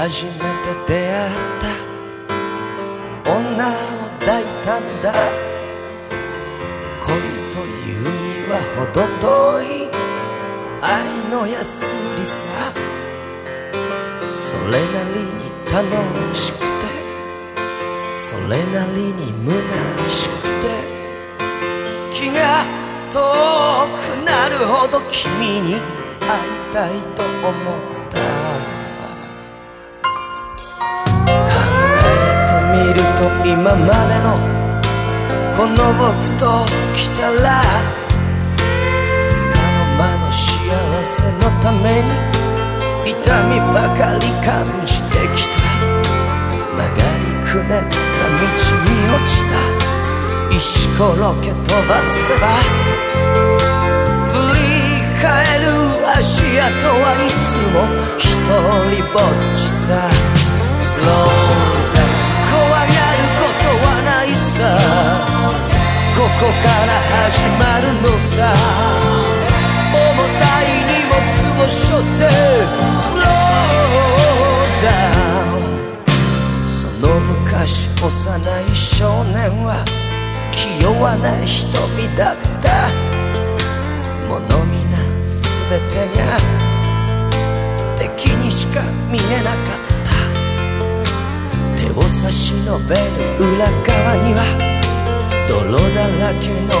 初めて出会った。女を抱いたんだ。恋というには程遠い。愛の安売りさ。それなりに楽しくて。それなりに虚しくて。気が遠くなるほど君に会いたいと思った。考えてみると今までのこの僕と来たらつかの間の幸せのために痛みばかり感じてきた。曲がりくねった道に落ちた。石ころけ飛ばせば。振り返る足跡はいつも一人ぼっちさ。Slow down ここから始まるのさ。重たいを背負って Slow down その昔幼い少年は気弱な瞳だった。物見な全てが敵にしか見えなかった。手を差し伸べる裏側には泥だらけの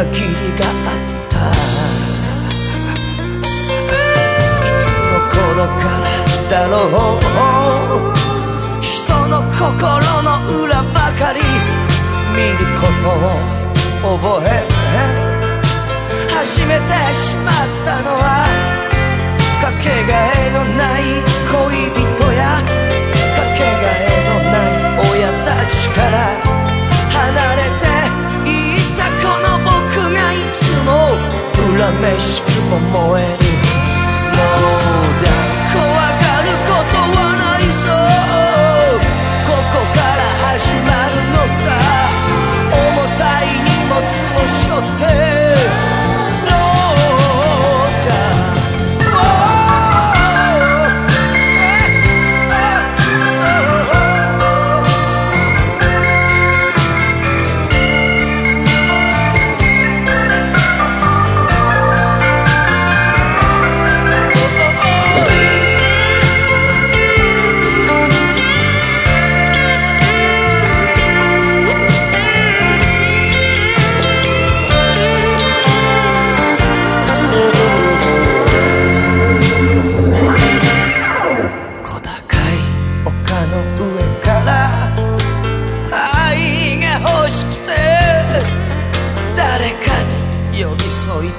裏切りがあった。いつの頃からだろう。人の心の裏ばかり。見ることを覚え。始めてしまったのは。かけがえのない恋。keep on moving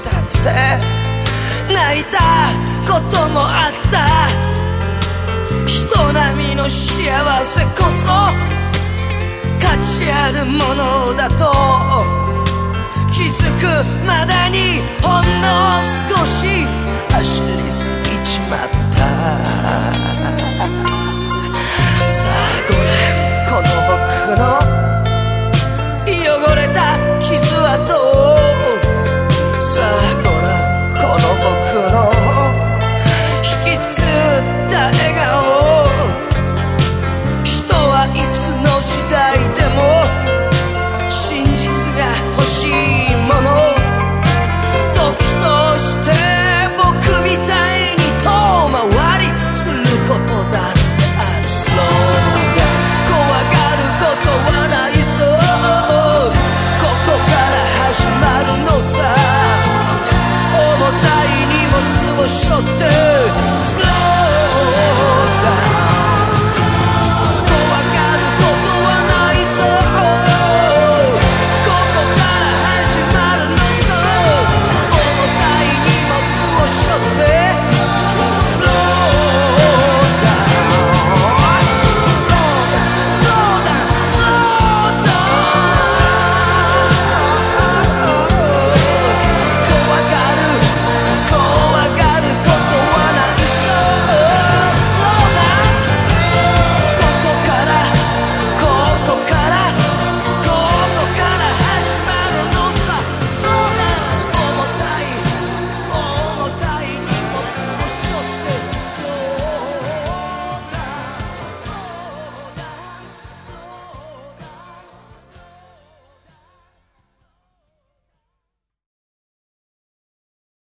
たくて泣いたこともあった。人並みの幸せこそ価値あるものだと気づくまだにほんの少し suck.